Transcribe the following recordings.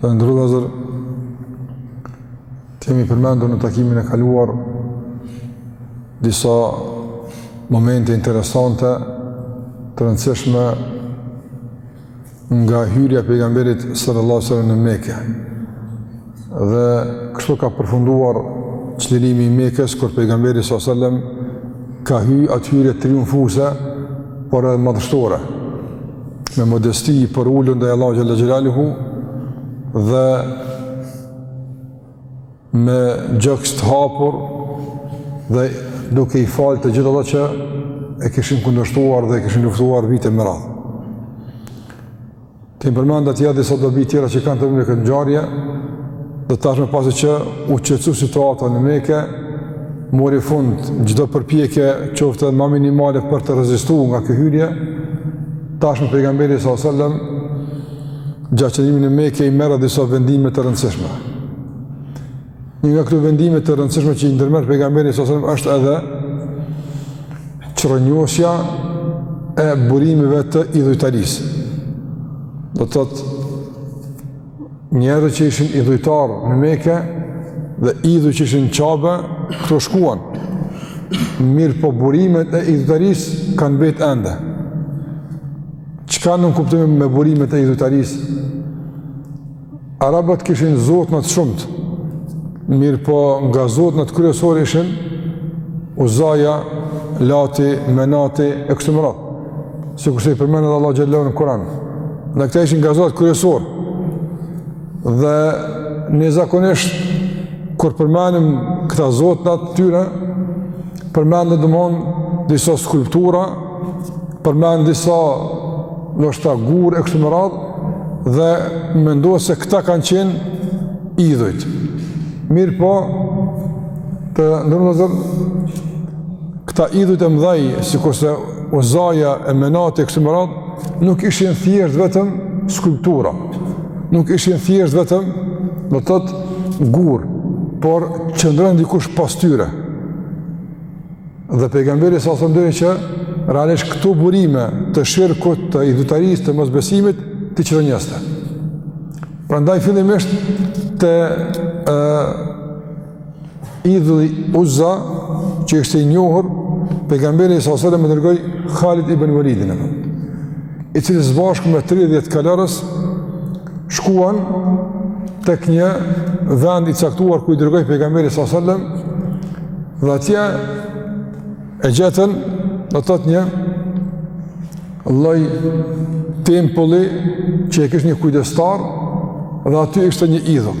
Të nderuar vëllezër, i kemi përmendur në takimin e kaluar disa momente interesante të rëndësishme nga hyrja e pejgamberit sallallahu alaihi wasallam në Mekë. Dhe kështu ka përfunduar çlirimi i Mekës kur pejgamberi sallallahu alaihi wasallam ka hyrë atë hyrje triumfuese por edhe madhështore. me modesti i përulun ndaj Allahut xhele xhelaluhu dhe me gjoks të hapur dhe duke i falë të gjithë ato që e kishin kundërshtuar dhe e kishin luftuar vite me radhë. Kemi përmend aty edhe disa dobi tjera që kanë të bëjnë me këtë ngjarje dhe tashmë pasi që u qetësu situata në Mekë mori fund çdo përpjekje qoftë edhe ma minimale për të rezistu nga kjo hyrje. Tashmë pejgamberi sa sallam gjatë qëndrimit në Mekë i merr disa vendime të rëndësishme. Një nga këto vendime të rëndësishme që i ndërmerr pejgamberi sa sallam është edhe çrënjosja e burimeve të idhujtarisë. Do të thotë Njerëzit që ishin idhujtarë në Mekë dhe idhujt që ishin në Qabe, këto shkuan. Mirëpo burimet e idhujtarisë kanë mbetë ende. Çka nënkuptojmë me burimet e idhujtarisë? Arabët kishin zotna të shumtë, mirëpo nga zotnat kryesorë ishin Uzaja, Lati, Menati, e kështu me radhë. sikurse i përmend edhe Allahu xhele në Kuran. Dhe këta ishin nga zotat kryesorë. Dhe ne zakonisht, kur përmendim këta zotnat e tyre, përmenden domethënë disa skulptura, përmenden disa ndoshta gurë e kështu me radhë, dhe mendohet se këta kanë qenë idhujt. Mirëpo, të nderuar vëllezër, Këta idhujt e mdhaj, sikurse Uzaja e Menati e kështu me radhë, nuk ishin thjesht vetëm skulptura, nuk ishin thjesht vetëm do të thotë gurë, por qëndron dikush pas tyre. Dhe pejgamberi sa sallam donte që realisht këto burime të shirkut, të idhujtarisë, të mosbesimit, t'i çrrënjoste. Prandaj fillimisht te, Idhulli Uzza, që ishte i njohur, pejgamberi s.a.s. e dërgoi Khalid ibn Velidin, i cili së bashku me 30 kalorës, shkuan tek një vend i caktuar ku i dërgoi pejgamberi s.a.s., dhe atje e gjetën në të një lloj tempulli që e kishte një kujdestar dhe aty ishte një idhull.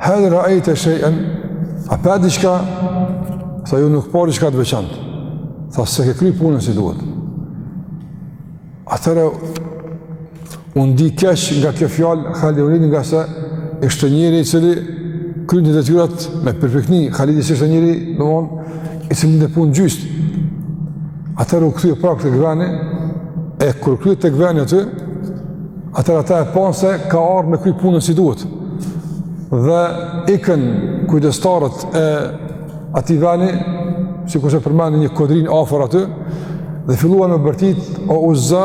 Hel raejte shejen, a pe diçka, tha jo nuk pashë diçka të veçantë. Tha, s'e ke kry punën si duhet. Atëherë, u ndi keq nga kjo fjalë, Khalidi ngase ishte njeri i cili krynte detyrat me përpikni, Khalidi s'ishte njeri, domon, i cili lë punë gjysë. Atëherë u kthye prapë tek veni, e kur u kthye tek veni aty, Atëherë ata e panë se ka ardhë me kry punën si duhet. Dhe ikën kujdestarët e atij veni, sikurse përmbi një kodrinë afër aty, dhe filluan me bërtit, o uza,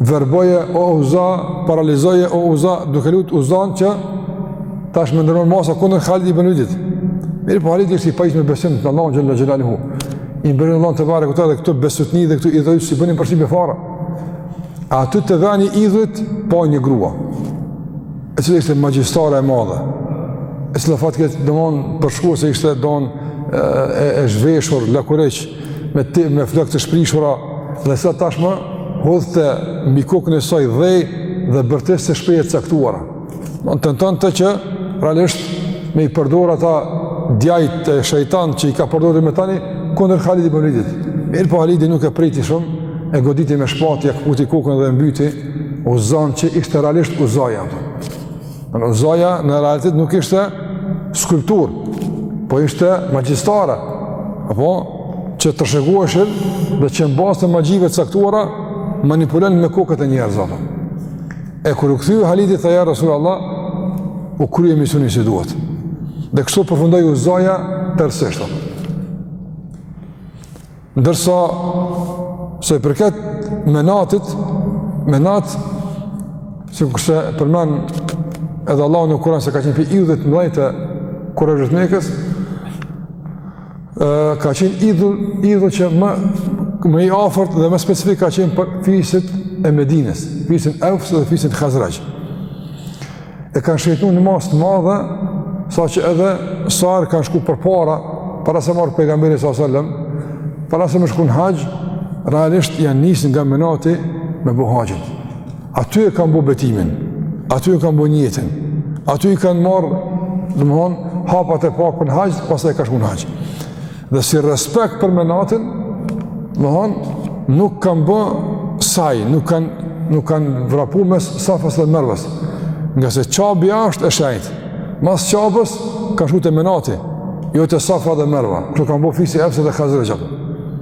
verboje, o uza, paralizoje, o uza, duke lutë uzan që të ndërmarrë masa kundër Khalid ibn Velidit. Mirëpo Khalidi ishte i pajisur me besim te Allahu xhele shanuhu. I mbështetur n'Allahun tebareke ue teala dhe këto bestytni dhe këta idhujt s'i bënin përshtypje fare. A aty te veni idhullit, pa një grua, e cila ishte magjistare e madhe, e cila faktikisht domon për shkak se ishte domon e, e zhveshur, lakuriq, me, te, me flokë të shprishura, dhe sa tashmë, hodhte mbi kokën e saj dhe dhe bërtiste shprehje të caktuara. Tentonte që, realisht, me i përdor ata djajt e shejtanët që i ka përdor me tani, kundër Khalid ibn Velidit. Mirëpo Khalidi nuk e priti shumë, e goditi me shpatë, ia këputi kokën dhe e mbyti Uzzan që ishte realisht Uzzaja. Uzzaja në realitet nuk ishte skulpturë, po ishte magjistare, apo që fshihej aty dhe që në bazë të magjive të caktuara, manipulonte me kokat e njerëzve. E kur u kthye Halidi tha ja Resulallah, u krye misioni si duhet. Dhe kështu përfundoi Uzzaja tërësisht. Ndërsa sa i përket Menatit, Menati sikurse përmen edhe Allahu në Kur'an se ka qenë prej idhujve të mëdhenj te kurejshët e Mekës, ka qenë idhull, idhull që më, më i afërt dhe më specifik ka qenë për fiset e Medinës, fisin Eus dhe fisin Khazrexh. E kanë shejtnu në masë të madhe, saqë ensarët kanë shku përpara, para se me ardhë pejgamberi s.a.s. Para se me shku në haxh, realisht janë nisë nga Menati me bu haxhin. Aty e kanë bo betimin, aty e kanë bo nijetin, aty i kanë marrë, domethonë, hapat e parë për në haxh, pastaj ka shku në haxh. Dhe si respekt për Menatin, domethonë, nuk kanë bo sa'j, nuk kanë, nuk kanë vrapu mes Safas dhe Mervës, ngase Qabja asht e shenjtë, mas Qabës ka shku te Menati, jo te Safa dhe Merva, këtë kanë bo fisi Evs dhe Hazrexhët.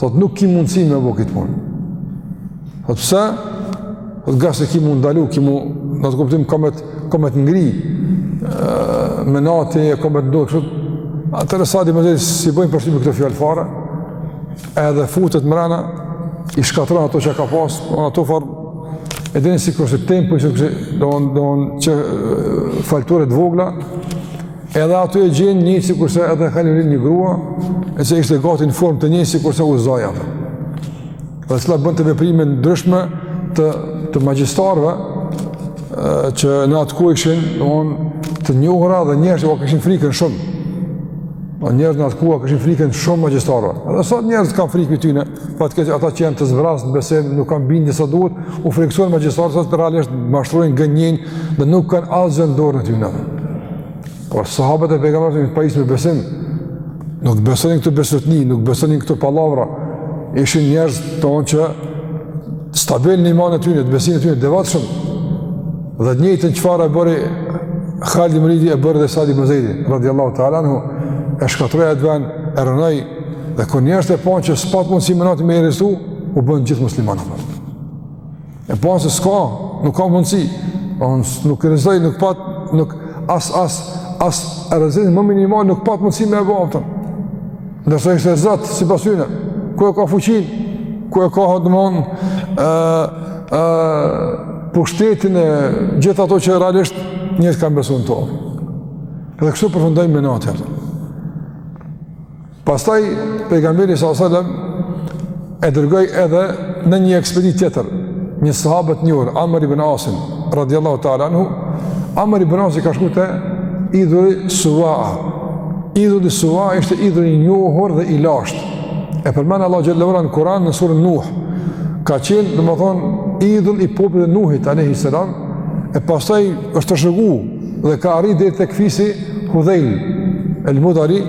Thot nuk ki mundësi me bo këtë punë. Thot pse? Thot ngase ki me u ndalu, ki me u, në atë kuptim, ka me të, ka me të ngri Menati e ka me të ndojë, kështu, atëherë Sa'd ibn Zejdit s'i bojnë përshtypje këto fjalë fare, edhe futet mrena, i shkatrron ato që ka pas, në ato farë, e dini sikurse tempuj, që kështu, domethonë që faltore të vogla, Edhe aty e gjen njëjtë sikurse edhe Halidi një grua, e që ishte gati në formë të njëjtë sikurse Uzaja. Dhe cila bënte veprime të ndryshme të, të magjistarëve, që në atë kohë ishin on, të njohura dhe njerëzit ua kishin frikën shumë. Dhe njerëzit në atë kohë ua kishin frikën shumë magjistarëve. Dhe sot njerëzit kanë frikë prej tyne. Fatkeqësisht ata që janë të zbrazë në besim, nuk kanë bindje sa duhet, u frikësohen magjistarëve, ata realisht mashtrojnë gënjejnë dhe nuk kanë asgjë në dorën e tyne. Por sahabët e pejgamberit janë pajisur me besim. Nuk besonin këto bestytni, nuk besonin këto pallavra. Ishin njerëz domethonë që stabil në imanin e tyre, në besimin e tyre devotshëm. Dhe të njëjtën çfarë e bëri Khalid ibn Walid e bëri dhe Sa'd ibn Zaid, radiyallahu ta'ala anhu, e shkatrroi atë vend, e rënoi Dhe kur njerëzit e panë që s'pat mundësi Menati me i rezu, u bënë gjithë muslimanë. E panë se s'ka, nuk ka mundësi, pa unë nuk rezoj, nuk pat, nuk as, as, as rrezik më minimal, nuk pat mundësi me e bo, tëm. Ndërsa ishte zot, sipas tyne, ku e ka fuqinë, ku e ka, domethonë, pushtetin e gjithë ato që realisht njerëzit kanë besu në to. Dhe kështu përfundoi Menati, tëm. Pastaj pejgamberi sallallahu alajhi wasallam e dërgoi edhe në një ekspeditë tjetër, një sahab të njohur, Amr ibn Asin, radiallahu ta'ala anhu, Amr ibn Asi ka shku te idhulli Suva'a. Idhulli Suva'a ishte idhull i njohur dhe i lashtë. E përmend Allahu xhelle ve ala në Kuran në surën Nuh, ka qenë, domethonë, idhull i popullit të Nuhit, a.s. E pastaj është trashëgu, dhe ka arrit deri tek fisi Hudhejl El Mudari,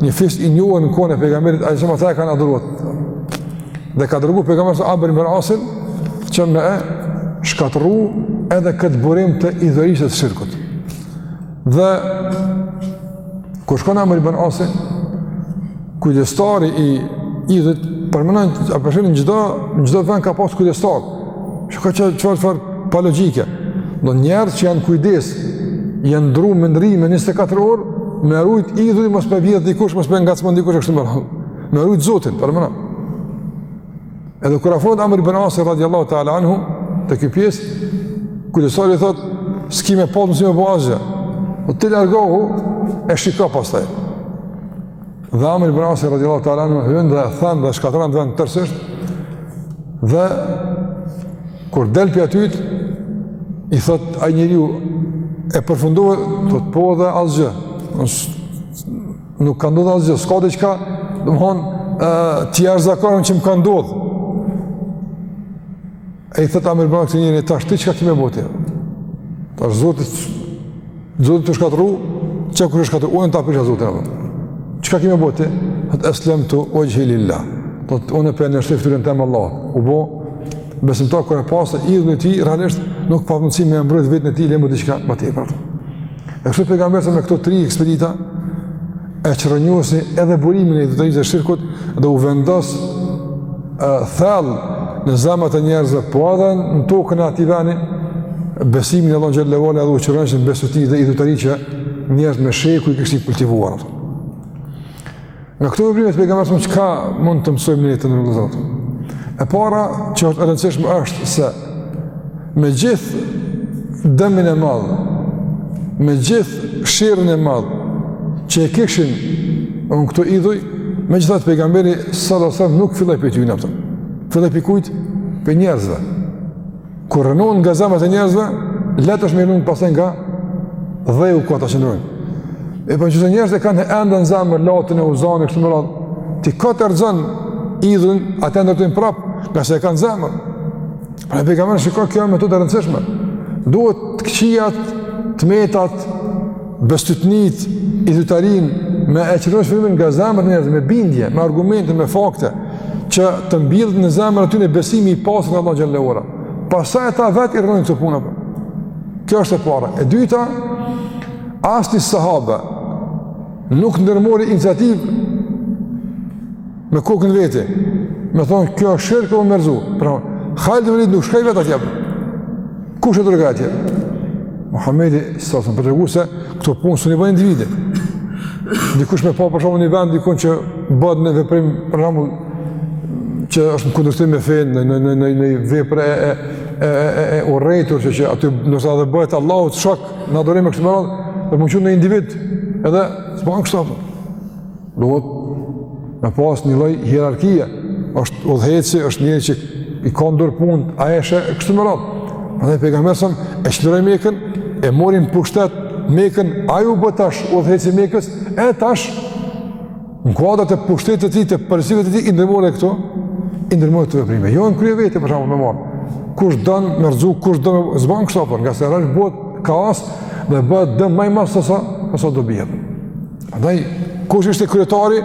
një fis i njohur në kohën e pejgamberit a.s., ata e kanë adhuru atë. Dhe ka dërgu pejgamberi a.s. Amr ibn Asin që me e shkatërru edhe këtë burim të idhërisë të shirkut. Dhe Kur shkon Amr ibn Asi, kujdestari i idhit, paramendo, a po sheh në çdo, në çdo vend ka pas kujdestar. Shiko çfarë çfarë pa logjike. Do njerëz që janë kujdes, janë ndërru me ndërrime 24 orë, me rujt idhin, mos me vjedh dikush, mos me ngacmu dikush, e kështu me radhë. Me rujt zotin, paramendo. Edhe kur afrohet Amr ibn As radhiyallahu ta'ala anhu te ky pjes, kujdestari i thotë, "S'ki me pas mundësi me bo asgjë." Po ti largohu e shiko pastaj. Dhe Amr ibn As radhiyallahu ta'ala anhu hyn dhe then dhe shkatrron at vend tërësisht. Dhe kur del pi aty i thot ai njeriu e përfundove thot po dhe asgjë. Nuk ka ndodhë asgjë, s'ka diçka, domethonë, të jashtëzakonshme që ka ndodhë. E i thotë Amr bin As këtij njeri, tashti çka ki me bo ti. Tash zoti, zoti t'u shkatrru, qe ku u shkatrru, unë ta prisha zotin e çka ki me bo ti? Thotë eslemtu vexhhi lillah. Thotë unë po e nënshtroj fytyrën teme Allahut. U bo besimtar kur e pa se idhi i tij, realisht, nuk pat mundësi me mbrojt veten e tij, le më diçka ma tej e E kështu pejgamberi sa me këto tri ekspedita e çrrënjosi edhe burimin e idhujtarisë, e shirkut dhe u vendos e thell në zemrat e njerëzve, po edhe në tokën e atij vendi besimi në Allahun xhelle ve ala dhe u çrrënjosën bestytni dhe idhujtari që njerëzit me shekuj i kishin kultivuar. Nga këto veprime të pejgamberit sa çka mund të mësojmë ne të nderuar vëllezër. E para që është e rëndësishme është se me gjithë dëmin e madh, me gjithë sherrin e madh që e kishin këto idhuj, megjithatë pejgamberi sallallahu alajhi wasallam nuk filloi pej tyne. Filloi pej kujt? Pej njerëzve. Kur rrënohen nga zemrat e njerëzve, lehtë është me u rrënu pastaj nga dheu ku ata qëndrojnë. E por po qe se njerëzit e kanë ende në zemër, Latin e Uzanë, kështu me radhë, ti kot e rrëzon idhin, ata e ndërtojnë prapë, ngase e kanë në zemër. Prandaj pejgamberi, shiko kjo metodë e rëndësishme. Duhet të këqijat, të metat, bestytnitë, idhujtarinë me e çrrënjos fillimisht nga zemrat e njerëzve, me bindje, me argumente, me fakte, që të mbillet në zemrën e tyne besimi i pastër ndaj Allahut xhelle ve ala. Pastaj ata vetë i rrënojnë këto punë, pra. kjo është e para. E dyta, asnjë sahabe nuk ndërmori iniciativë Me kokë në vete, me thonë, kjo është shirk, me e rrëzu. Pra, Khalid ibn Walid nuk shkoi vetë atje. Kush e dërgoi atje? Muhamedi sa të tregon se këto punë s'mun i bën individi. Dikush me pa për shembull në një vend dikun që bëhet një veprim për shembull që është në kundërshtim me fenë, një një një një një vepër e e e e e urrejtur që që aty do të thotë bëhet Allahut shok në adhurim e kështu me radhë dhe mund të qenë individ edhe s'bën kështu apo Duhet me pas një lloj hierarkie, është udhëheqësi, është njeri që i ka n'dorë punët, a e sheh, e kështu me radhë. Pra edhe Pejgamberi sa, e çliroi Mekën, e mori në pushtet Mekën, ai u bë tash udhëheqësi i Mekës, e tash, në kuadër të pushtetit të tij, të përgjegjësive të tij, i ndërmori këto, i ndërmori këto veprime. Jo në krye në vete, për shembull, me marrë kush don, me rrëzu kush don, s'ban kështu, për, ngase rrësh bëhet kaos dhe bëhet dëm ma i madh, sa, sa dobitë. Andaj, kush ishte kryetari?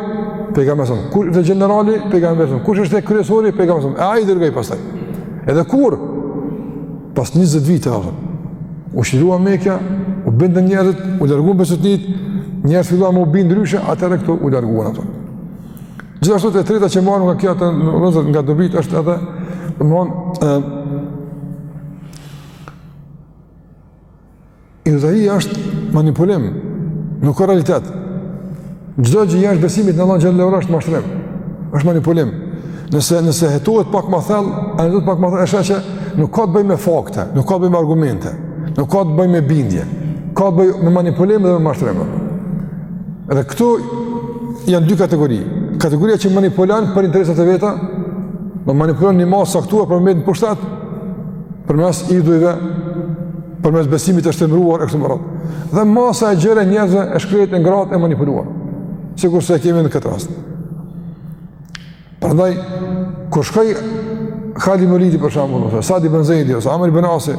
Pejgamberi sa. Kush ishte gjenerali? Pejgamberi sa. Kush ishte kryesori? Pejgamberi sa. E ai dërgoi pastaj. Edhe kur pas 20 viteve u çlirua Mekja, u bindën njerëzit, u larguan besëtytnitë, njerëzit filluan me u bind ndryshe, atëherë këto u larguan ato. Gjithashtu te e treta që marrim nga kjo atë rrezet nga dobitë është edhe domthon ë Idhujtaria është manipulim, nuk ka realitet. Çdo gjë jashtë besimit në Allah xhel-le ve ala është mashtrim. Është manipulim. Nëse nëse hetohet pak më thellë, a do të pak më thellë e sheh që nuk ka të bëjë me fakte, nuk ka të bëjë me argumente, nuk ka të bëjë me bindje, ka të bëjë me manipulim dhe me mashtrim. Edhe këtu janë dy kategori. Kategoria që manipulon për interesat e veta, do manipulon një masë të caktuar për me mbet në pushtet, përmes idhujve, përmes besimit të shtrembëruar e kështu me radhë. Dhe masa e gjerë e njerëzve e shkretë e ngratë e manipuluar, sikurse e kemi në këtë rast. Prandaj, kur shkoi Halid bin Velidi për shembull, ose Sad bin Zejdi, ose Amr bin Asi,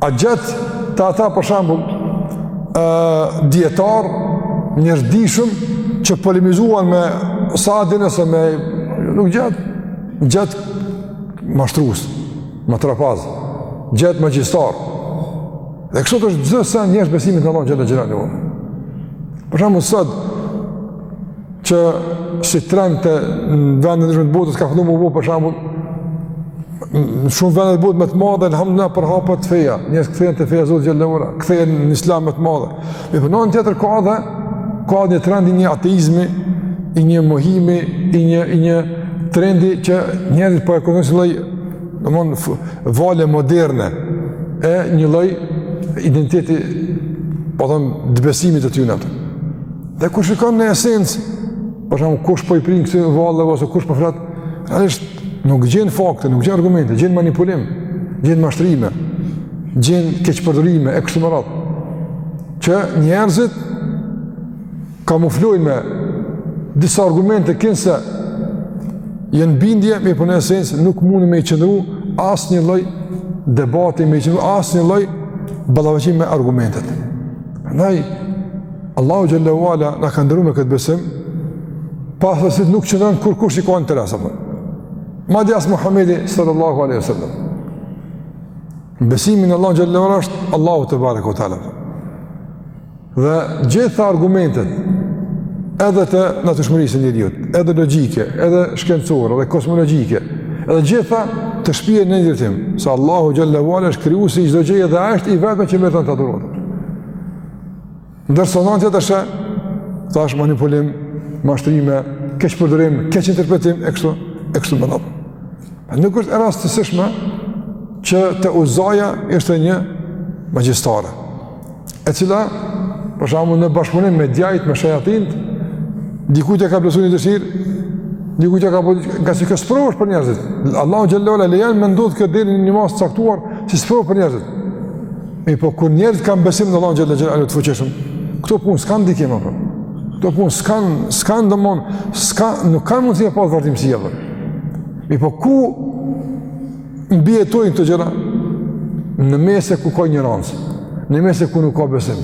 a gjeti te ata për shembull, uh, dijetarë, njerëz të dijshëm, që polemizuan me Sadin, ose me, nuk gjeti, gjeti mashtrus, më trapaz, gjetë më gjistar. Dhe kështu të është gjithë sen njështë besimit në Allah gjetë në gjera një vërë. Për shumë sëtë, që si trend të në vendin e shumë të botës, ka fëllu më bu për shumë, në shumë vendin e botës më të madhe, në hamë në për hapët të feja, njështë këthejnë të feja zotë gjetë në vërë, këthejnë në islam më të madhe. E po në anën tjetër ka edhe, ka një trend i një ateizmi, i një mohimi, i një, i një trendi që njerëzit po e konsiderojnë lloj, domethon, vale moderne, e një lloj identiteti, po them, të besimit të tyne atë. Dhe kur shikon në esencë, Për shembull, kush po i prinë kësaj valle, ose kush po flet, është nuk gjen fakte, nuk gjen argumente, gjen manipulim, gjen mashtrime, gjen keqpërdorime, e kështu me radhë, që njerëzit kamuflojnë me disa argumente kinse janë bindje, mirëpo në esencë nuk mundet me i qëndru asnjë lloj debati, me i qëndru asnjë lloj ballafaqimi me argumentet. Andaj, Allahu xhallahu ala na ka ndëruar me këtë besim. Pasuesit nuk qëndron kurrkush i ka interesa. Madje as Muhamedi sallallahu alaihi wasallam. Besimi në Allahu xhallahu ala është Allahu te bareku te ala. Dhe gjitha argumentet edhe të natyrshmërisë së njeriut, edhe logjike, edhe shkencore, edhe kozmologjike, edhe gjitha të shpien në një drejtim, se Allahu xhallahu ala është krijuesi i çdo gjëje dhe ai është i vetmi që meriton të adhurohet. Ndërsa në anën tjetër siç thashë është manipulim, mashtrime, keqpërdorim, keqinterpretim, e kështu, e kështu me radhë. Nuk është e rastësishme që te Uzaja ishte një magjistare, e cila, për shembull në bashkëpunim me djajt, me shajatint, dikujt ia ka plotësu një dëshirë, dikujt e ka po, ama kjo sprovë është për njerëzit. Allahu xhallahu ala lejon me ndodh kjo deri në një masë të caktuar, si sprovë për njerëzit. Mirëpo kur njerëzit kanë besim në Allahun xhelle xhelaluhu të fuqishëm, këto punë s'kanë ndikim, apo. Këto punë s'kanë, s'kanë domethënë, s'kanë, nuk kanë mundësi me pasë vazhdimësi ato. Mirëpo ku mbijetojnë këto gjëra? Në mese ku ka injorancë, në mese ku nuk ka besim.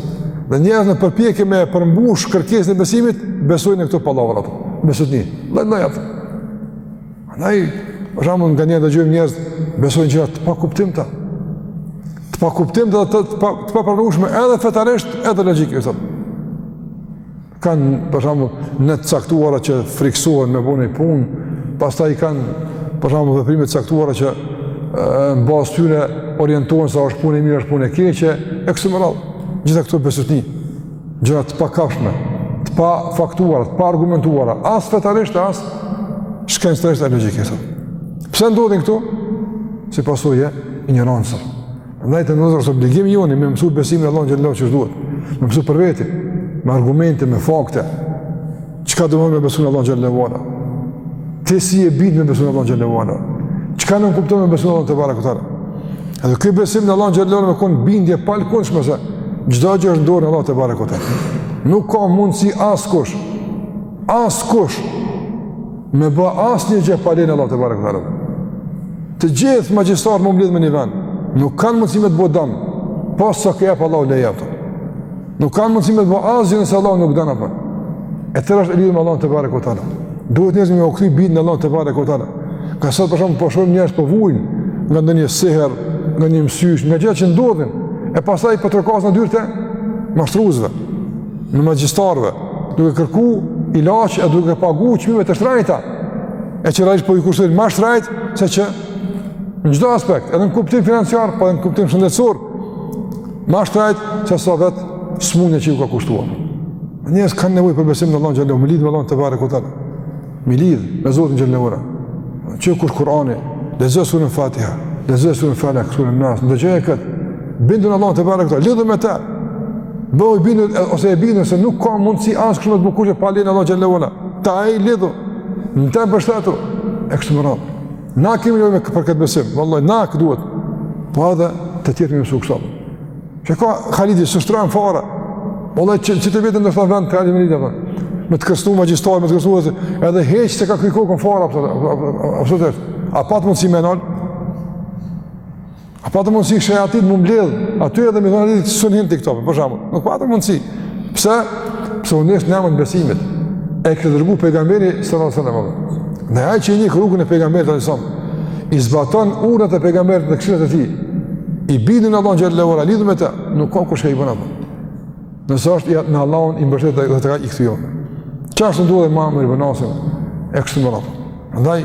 Dhe njerëzit në përpjekje me përmbush kërkesën e besimit, besojnë në këto pallavra, besëtytni, lloj-lloj. Andaj, për shembull, nganjëherë dëgjojmë njerëz besojnë gjëra të pakuptimta. Të pakuptimta dhe të pa të papranueshme edhe fetarisht, edhe logjikisht. Kanë për shembull net të caktuara që friksohen me bo noj punë, pastaj kanë për shembull veprime të caktuara që në bazë tyre orientohen se është punë e mirë, është punë e keqe, e kështu me radhë. Gjitha këto besëtytni. gjëra të paprekshme, të pa faktuara, të pa argumentuara, as fetarisht, as shkencëtarisht e logjikisht. Pse ndodhin këto? Si pasojë e injorancës. Ndaj të nderuar është obligimi joni me mësu besimin e Allahut xhallahu që duhet. Me mësu për vete, me argumente, me fakte. Çka do me thënë me besu në Allahun xhelle we ala? Ti si e di ti me besu në Allahun xhelle we ala? Çka nënkupton me besu në Allahun tebareke we teala? Edhe ky besim në Allahun xhelle we ala me konë bindje e palëkundshme se çdo gjë është në dorë të Allahut tebareke we teala. Nuk ka mundësi askush, askush, me ba asnjë gjë pa lejen e Allahut tebareke we teala. Të gjithë magjistarët m'u mbledhë në një vend, nuk kanë mundësi me të bo dam, pos sa ka Allahu leje atë. Nuk kanë mundësi me të bo asgjë nëse Allahu nuk don apo. E tërë është lidhur me Allahun tebareke ve teala. Duhet njerëzit me u kthy bind në Allahun tebareke ve teala. Ka sot për shkak po shohim njerëz po vujnë nga ndonjë seher, nga një mësysh, nga gjëra që ndodhin e pastaj po trokas në dyert e mashtruesve, në magjistarëve, duke kërku ilaç e duke pagu çmime të shtrajta. E që realisht po i kushtojnë ma shtrajt, se që në çdo aspekt, edhe në kuptim financiar, po edhe në kuptim shëndetsor, Ma shtrajt që sa vetë smunja që ju ka kushtuar. Njerës kanë nevoj për besim në Allah në Gjallahu, me lidhë me Allah në të vare këtër, me lidhë me Zotë në Gjallahu ura. Që kush Kurani, dhe zë surën Fatiha, dhe zë surën Falak, surën Nas, në dëgjëja këtë, bindun Allah në të vare këtër, lidhë me ta, bëhoj bindun, ose e bindun, se nuk ka mundësi asë kështë me të bukur që pa lejnë Allah në Gjallahu ura. Ta e lidhë, në të e kështë më rrëmë. Na kemi nevojë për këtë besim, vallai na duhet. Po edhe të tjerët me i mësu këto. Që ka Khalidi së shtran fare. Vallai që çit vetëm do të thonë vend Khalidi më apo. Me të kërstu magjistar, me të kërstu edhe hiç s'e ka kru kokën fare absolutisht. A pat mundësi me e nal? A patën mundësi kështë e atit m'u mbledhë, aty edhe me thonë ti s'un hin ti këtu po, për shumë, nuk patën mundësi. Pse? Se u nis në emën besimit, e ka dërgu pejgamberi salallahu alejhi ve selem. Dhe ai që e ndjek rrugën e pejgamberit alejhi selam, i zbaton urdhrat e pejgamberit dhe këshillat e tij, i bindun në Allahun xhele ve ala, lidhë me të, nuk ka kush çka i bën atij. Nëse është ja, në Allahun i mbështetun dhe të ka i këtë jo. Qa është në duhet e ma më i bënasim, e kështu me radhë. Andaj,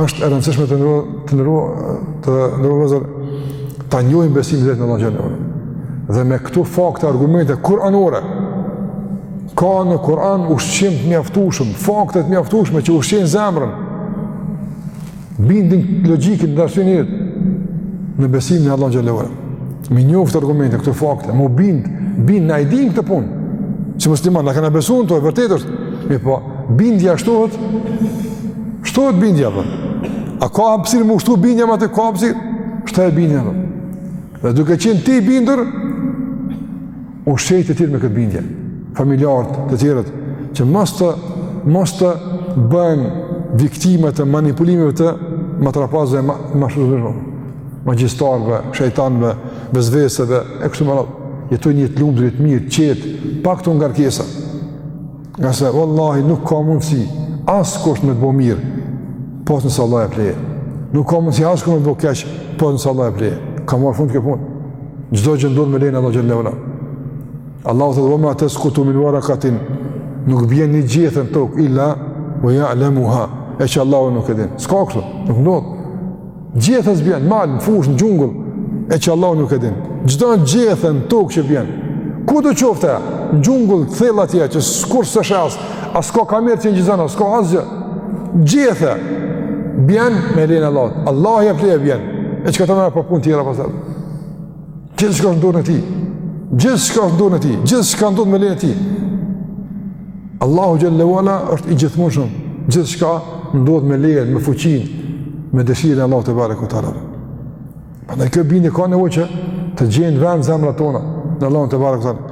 është e rëndësishme të nderuar, të nderuar vëllezër, ta njohim besimin drejt në Allahun xhele ve ala. Dhe me këto fakte, argumente, kuranore, ka në kuran ushqim të mjaftueshëm, fakte të mjaftueshme që ushqejnë zemrën, bindin logjikën dhe arsyen në besim në Allahun xhele ve ala. Mi njoftë argumentet, këto fakte, m'u bind, bind, na e dimë këtë punë. Si musliman, na kena besu në to, e vërtetë është. Mirëpo, bindja shtohet, shtohet bindja, apo. Po. A ka hapsirë m'u shtu bindja ma tej, ka hapsirë? Shtohet bindja, apo. Po. Dhe duke qenë ti bindur, Ushqeji të tjerët me këtë bindje, familjarët të tjerët, që mos të, mos të bëhen viktima të manipulimeve të matrapazëve ma, mashtruesve, magjistarve, shajtanve, vesveseve, e kështu me radhë, jetojnë jetë të lumtur, jetë të mirë, qetë, pa këto ngarkesa, Ngase, vallahi, nuk ka mundësi askush me të bo mirë, pos nëse Allahu jep leje. Nuk ka mundësi askush me të bo keq, pos nëse Allahu jep leje. Ka marrë fund kjo punë. Çdo gjë ndodh me lejen e Allahut xhele ve ala. Allahu thotë ve ma teskutu min varakatin, nuk bjen një gjeth në tokë, illa, ve ja lemuha, e që Allahu nuk e din. S'ka kështu, nuk ndodh. Gjethe s'bjen, n'mal, në fush, në xhungull, e që Allah nuk e din. Çdo një gjethe në tokë që bjen. Kudo qoftë, në xhungull, thellë atje, që askush s'e sheh, as ka kamer që inçizon, as ka asgjë. Gjethe bjen me lejen e Allahut. Allahu e ka leju e bjen. E çka të marrim për pun tjera pastaj. Gjithçka është n'dorën e tij. Gjithçka është n'dorën e tij. Gjithçka ndodh me lejen e tij. Allahu xhel-le ue ala është i gjithmonshëm. Gjithçka ndodh me lejen, me fuqin, me dëshirën e Allahut tebareke ue teala. Prandaj kjo bindje ka nevoj që të gjenë vend zemrat tona në Allahun tebareke ue teala.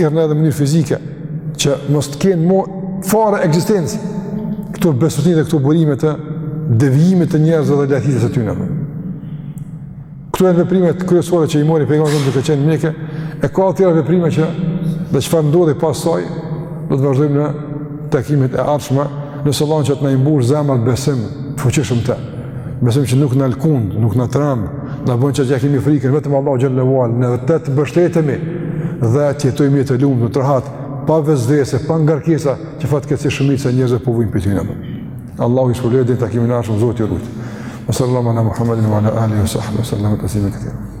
I rrënon edhe në mënyrë fizike, që mos të kenë më fare ekzistencë, këto besëtytni dhe këto burime të devijimit të njerëzve dhe lajthitjes së tyne. Këto janë veprimet kryesore që i mori pejgamberi sallallahu duke qenë në Meke, e ka tjera veprime që edhe çfarë ndodhi pastaj, do të vazhdojmë në takimet e ardhshme, lusim Allahun që të na e mbush zemrën besim të fuqishëm, të. Besim që nuk na lkund, nuk na tremb, na bën që t'ia kemi frikën vetëm Allahut xhel-le ue ala, në të të mbështetemi dhe të jetojmë jetë të lumtun, të rahat, pa bezdisje, pa ngarkesa, që fatkeqësisht shumica e njerëzve po vujnë prej tyne, po. Allahu i shpërbleftë, deri në takimin e ardhshëm Zoti ju rujt. Sallallahu ala Muhammedin wa ala alihi wa sahbihi sallam taslima kethira.